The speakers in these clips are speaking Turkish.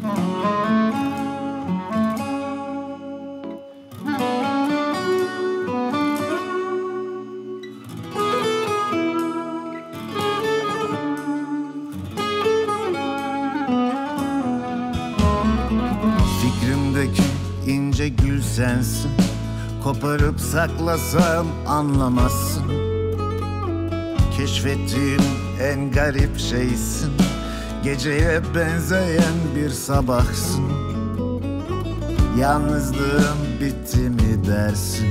Fikrimdeki ince gül sensin. Koparıp saklasam anlamazsın. Keşfettiğim en garip şeysin Geceye benzeyen bir sabahsın Yalnızlığım bitti mi dersin?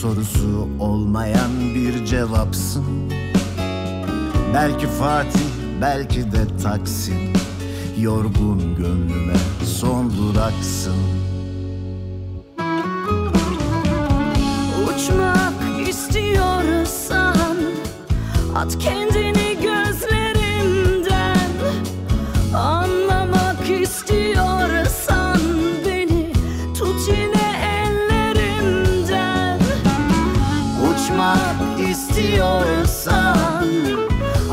Sorusu olmayan bir cevapsın. Belki Fatih, belki de Taksim. Yorgun gönlüme son duraksın. Uçmak istiyorsan At kendini istiyorsan Beni tut yine ellerimden Uçmak istiyorsan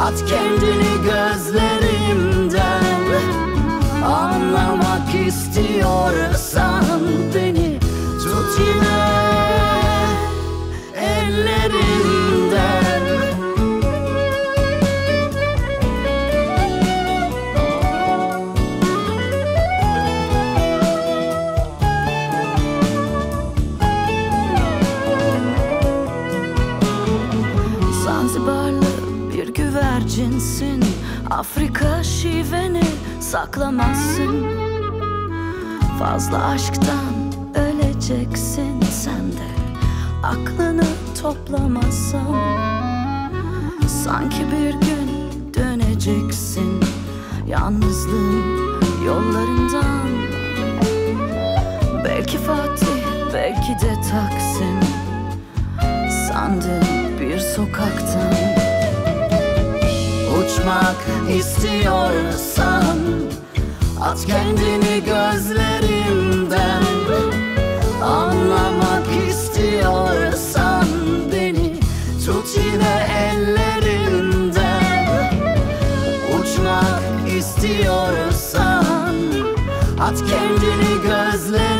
At kendini gözlerimden Anlamak istiyorsan Beni Zanzibarlı bir güvercinsin Afrika şiveni saklamazsın. Fazla aşktan öleceksin. Sen de Aklını toplamazsan. Sanki bir gün döneceksin. Yalnızlığın yollarından. Belki Fatih, belki de Taksim sokaktan Uçmak istiyorsan At kendini gözlerimden Anlamak istiyorsan Beni tut yine ellerimden Uçmak istiyorsan At kendini gözlerimden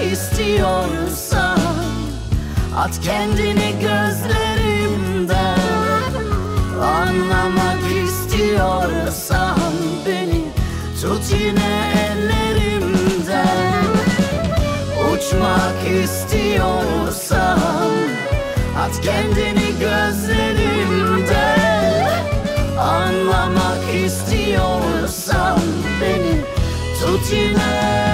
istiyorsan At kendini gözlerimden Anlamak istiyorsan Beni tut yine ellerimden Uçmak istiyorsan At kendini gözlerimden Anlamak istiyorsan Beni tut yine